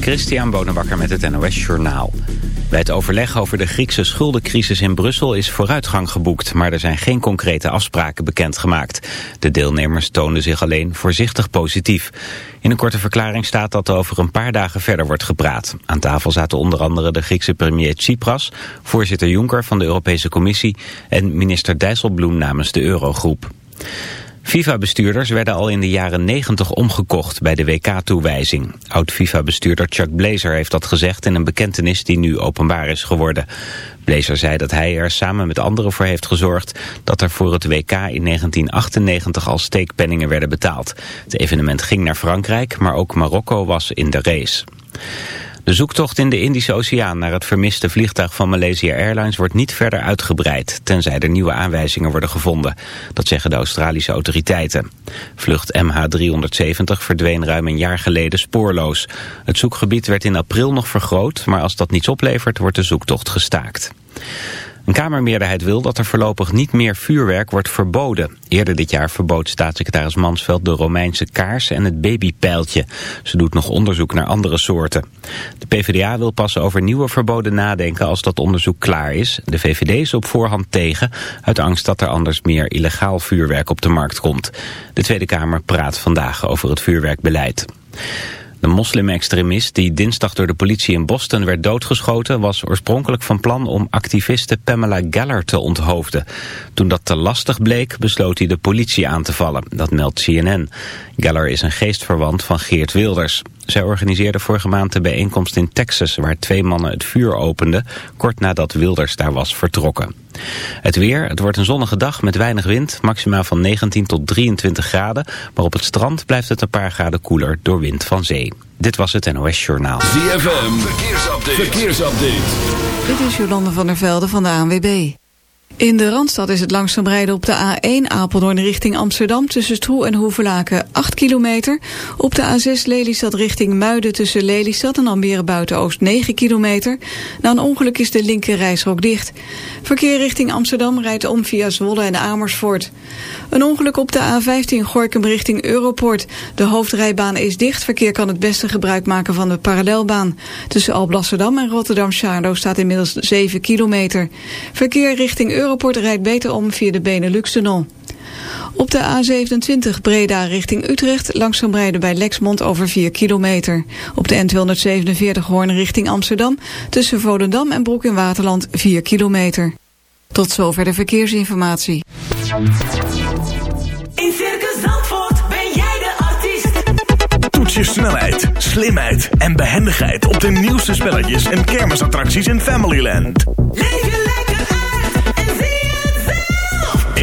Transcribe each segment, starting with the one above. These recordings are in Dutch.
Christian Bonenbakker met het NOS Journaal. Bij het overleg over de Griekse schuldencrisis in Brussel is vooruitgang geboekt, maar er zijn geen concrete afspraken bekendgemaakt. De deelnemers toonden zich alleen voorzichtig positief. In een korte verklaring staat dat er over een paar dagen verder wordt gepraat. Aan tafel zaten onder andere de Griekse premier Tsipras, voorzitter Juncker van de Europese Commissie en minister Dijsselbloem namens de Eurogroep. FIFA-bestuurders werden al in de jaren 90 omgekocht bij de WK-toewijzing. Oud-FIFA-bestuurder Chuck Blazer heeft dat gezegd in een bekentenis die nu openbaar is geworden. Blazer zei dat hij er samen met anderen voor heeft gezorgd dat er voor het WK in 1998 al steekpenningen werden betaald. Het evenement ging naar Frankrijk, maar ook Marokko was in de race. De zoektocht in de Indische Oceaan naar het vermiste vliegtuig van Malaysia Airlines wordt niet verder uitgebreid, tenzij er nieuwe aanwijzingen worden gevonden. Dat zeggen de Australische autoriteiten. Vlucht MH370 verdween ruim een jaar geleden spoorloos. Het zoekgebied werd in april nog vergroot, maar als dat niets oplevert wordt de zoektocht gestaakt. Een Kamermeerderheid wil dat er voorlopig niet meer vuurwerk wordt verboden. Eerder dit jaar verbood staatssecretaris Mansveld de Romeinse kaars en het babypijltje. Ze doet nog onderzoek naar andere soorten. De PvdA wil pas over nieuwe verboden nadenken als dat onderzoek klaar is. De VVD is op voorhand tegen, uit angst dat er anders meer illegaal vuurwerk op de markt komt. De Tweede Kamer praat vandaag over het vuurwerkbeleid. De moslim-extremist die dinsdag door de politie in Boston werd doodgeschoten... was oorspronkelijk van plan om activiste Pamela Geller te onthoofden. Toen dat te lastig bleek, besloot hij de politie aan te vallen. Dat meldt CNN. Geller is een geestverwant van Geert Wilders. Zij organiseerde vorige maand de bijeenkomst in Texas... waar twee mannen het vuur openden... kort nadat Wilders daar was vertrokken. Het weer, het wordt een zonnige dag met weinig wind... maximaal van 19 tot 23 graden... maar op het strand blijft het een paar graden koeler door wind van zee. Dit was het NOS Journaal. ZFM, verkeersupdate. verkeersupdate. Dit is Jolande van der Velde van de ANWB. In de Randstad is het langzaam rijden op de A1 Apeldoorn richting Amsterdam... tussen Stroe en Hoevelaken 8 kilometer. Op de A6 Lelystad richting Muiden tussen Lelystad en Almere Buiten-Oost 9 kilometer. Na een ongeluk is de linker reisrook dicht. Verkeer richting Amsterdam rijdt om via Zwolle en Amersfoort. Een ongeluk op de A15 Gorkum richting Europort. De hoofdrijbaan is dicht. Verkeer kan het beste gebruik maken van de parallelbaan. Tussen Alblasserdam en Rotterdam-Charlo staat inmiddels 7 kilometer. Verkeer richting Europort rijdt beter om via de Benelux-tunnel. Op de A27 Breda richting Utrecht langzaam rijden bij Lexmond over 4 kilometer. Op de N247 Hoorn richting Amsterdam tussen Volendam en Broek in Waterland 4 kilometer. Tot zover de verkeersinformatie. In Circus Zandvoort ben jij de artiest. Toets je snelheid, slimheid en behendigheid op de nieuwste spelletjes en kermisattracties in Familyland. Leef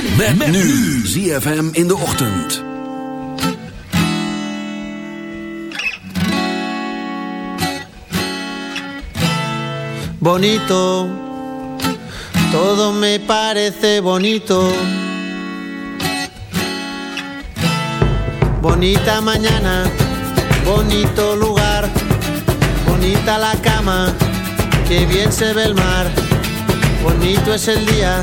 Met nu ZFM in de ochtend. bonito, todo me parece bonito. Bonita mañana, bonito lugar, bonita la cama, que bien se ve el mar. Bonito es el día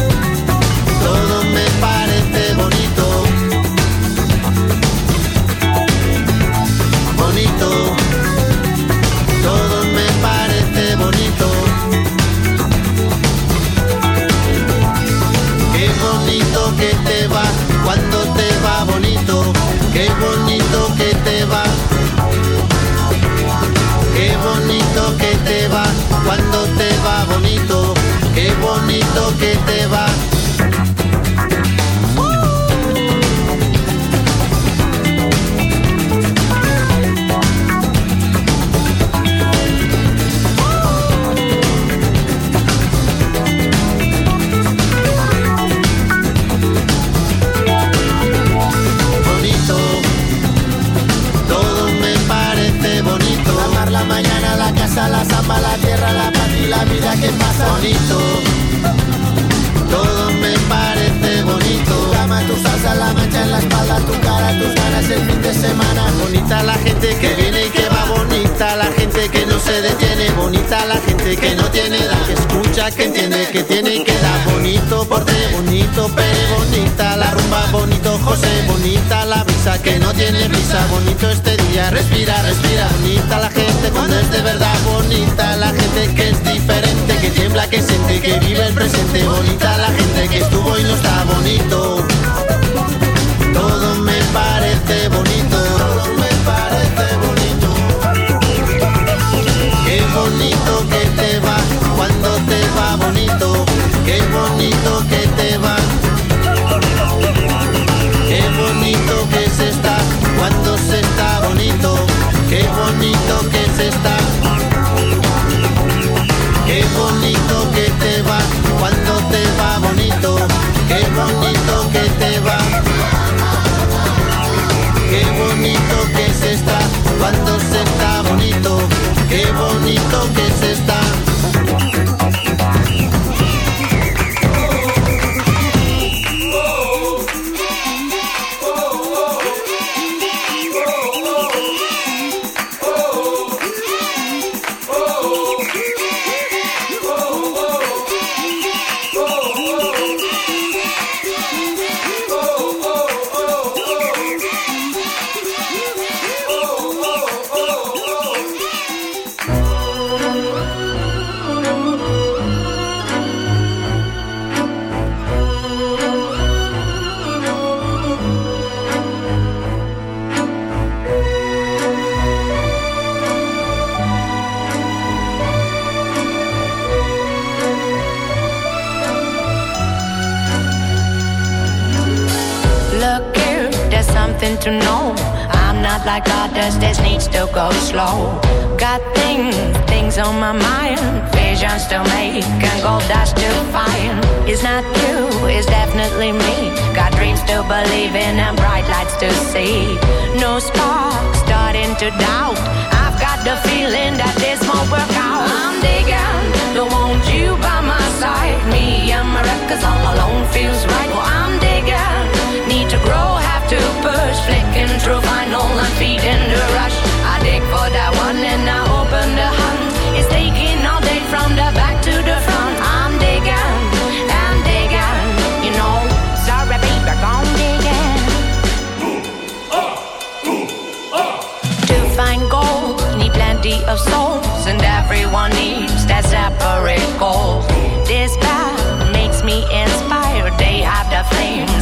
separate goals. This path makes me inspired. They have the flames.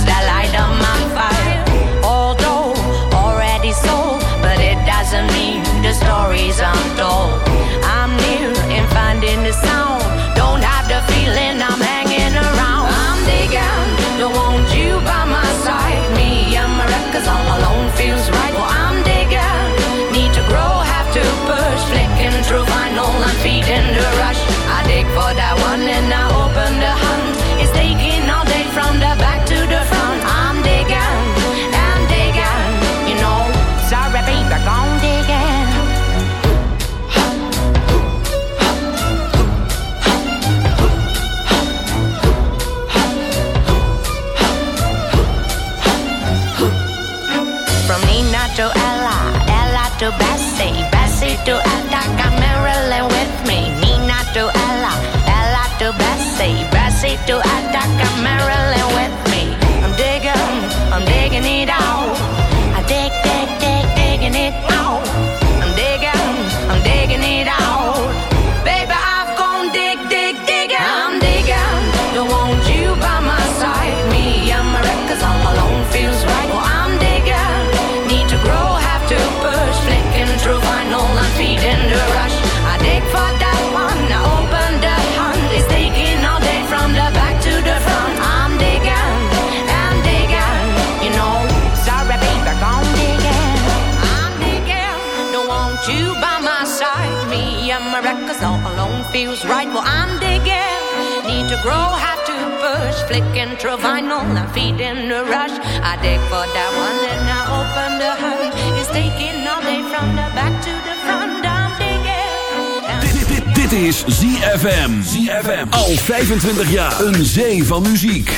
to Bessie, Bessie to Atacama, Marilyn, with me. I'm digging, I'm digging it feels right. Well, I'm digging. Need to grow, have to I'm the rush. I dig for that one, open the taking all day from back to the front. I'm. Dit is ZFM. ZFM. Al 25 jaar. Een zee van muziek.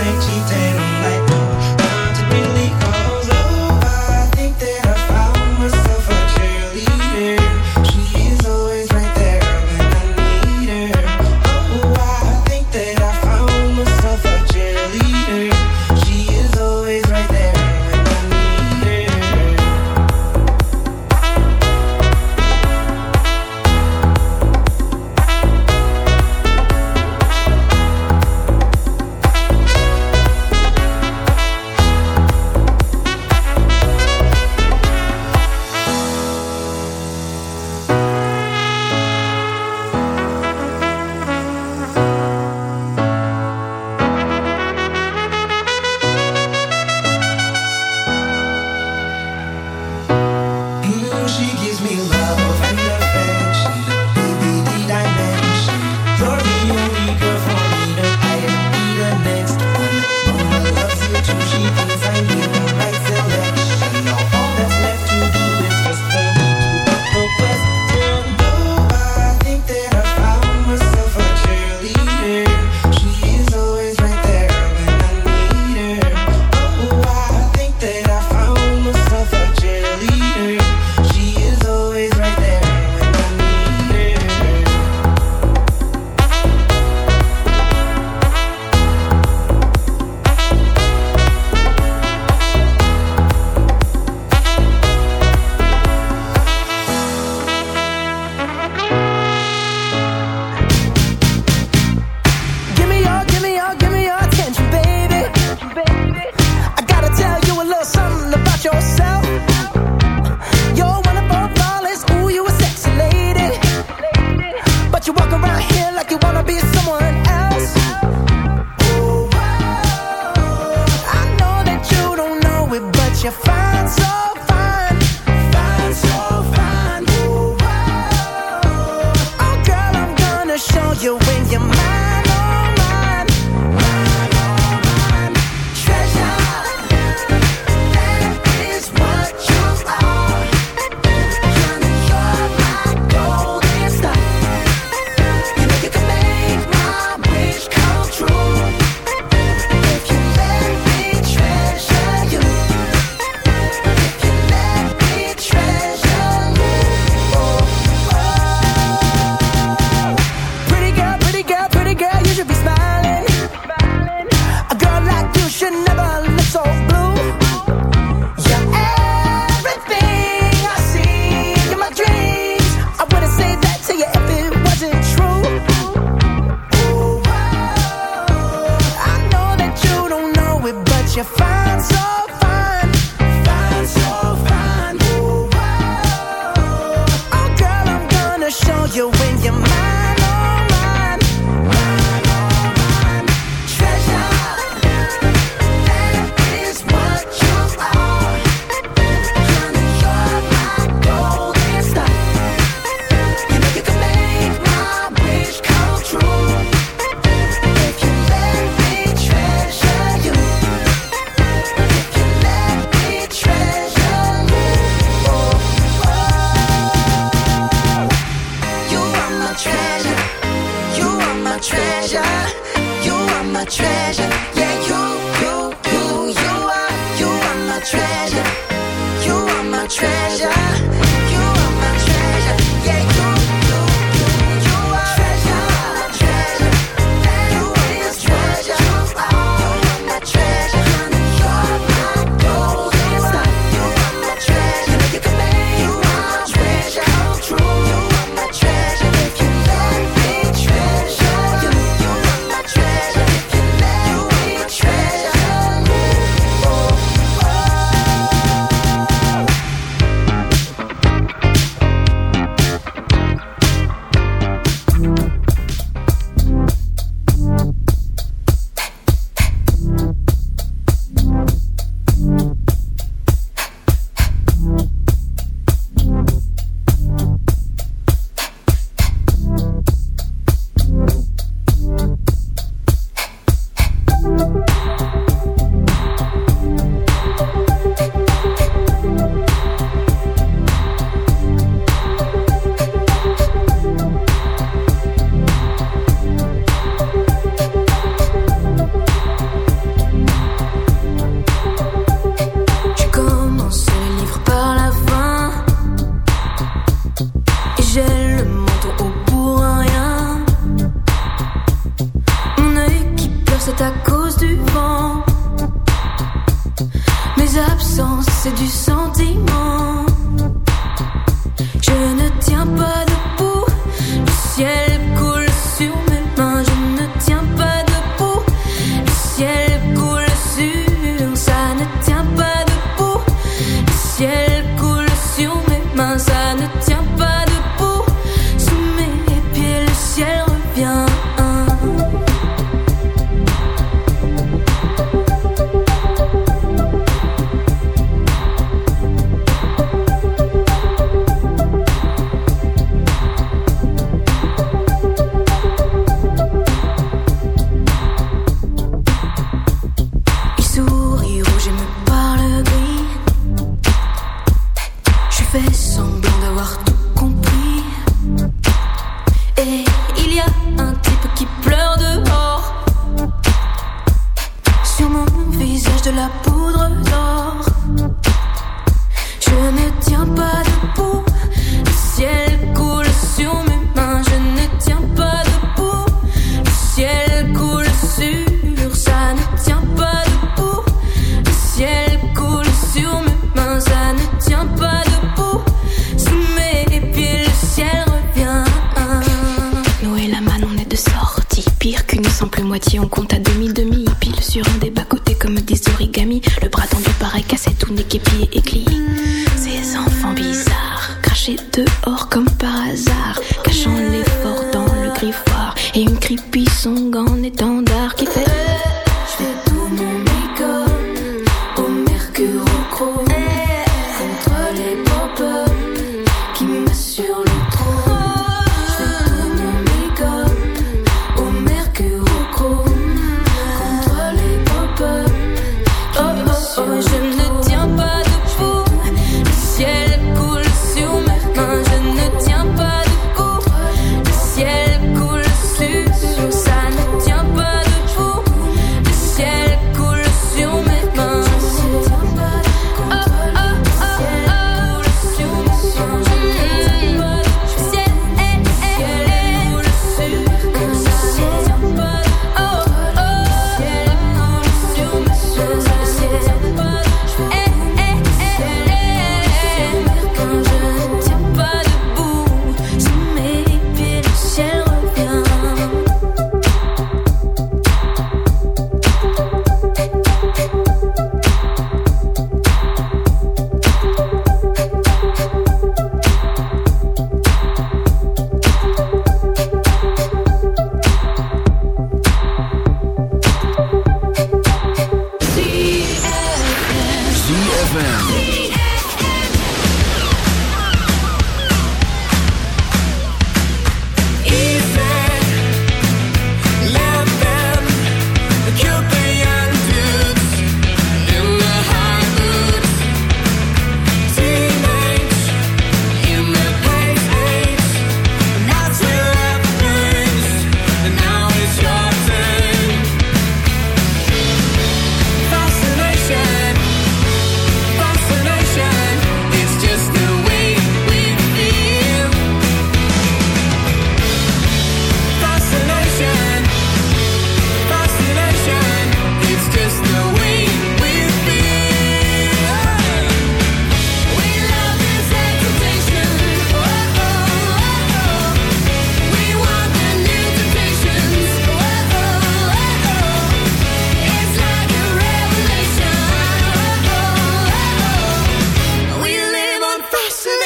let you. treasure.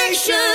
vibration.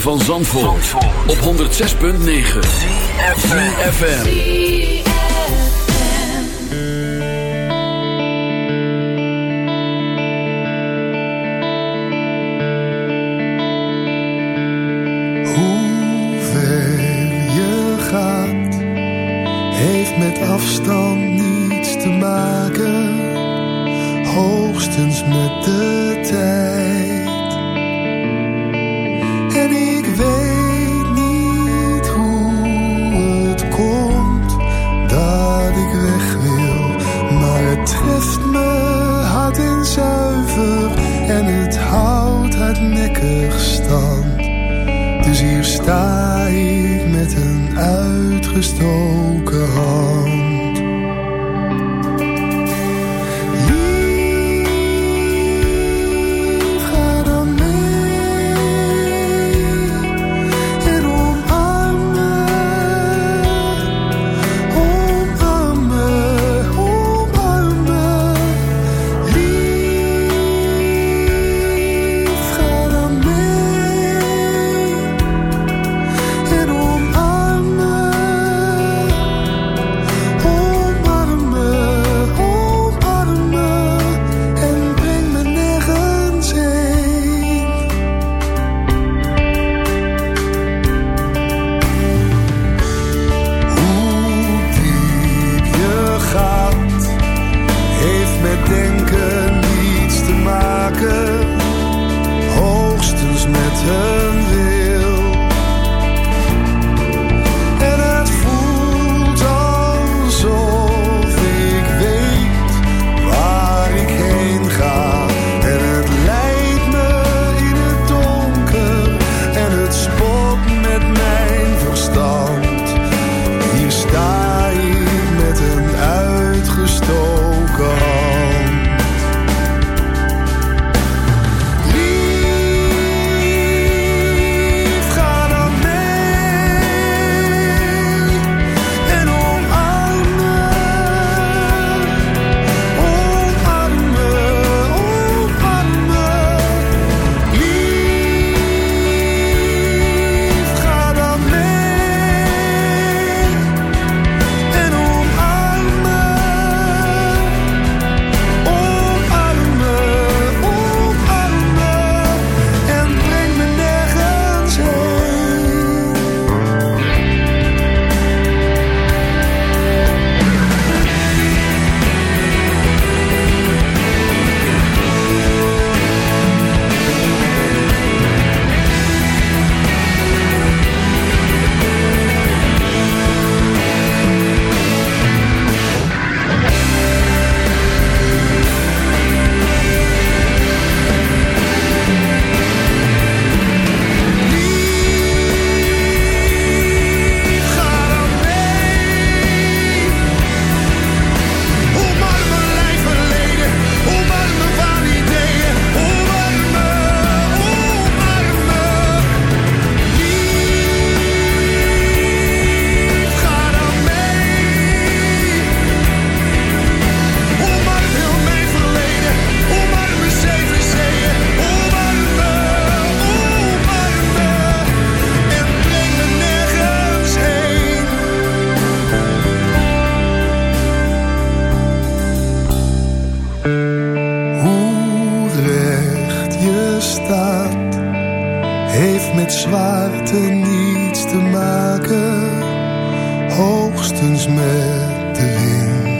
van Zandvoort, op 106.9 CFFM Hoe ver je gaat heeft met afstand niets te maken. Hoogstens met de sky. bestaat, heeft met zwaarte niets te maken, hoogstens met de wind.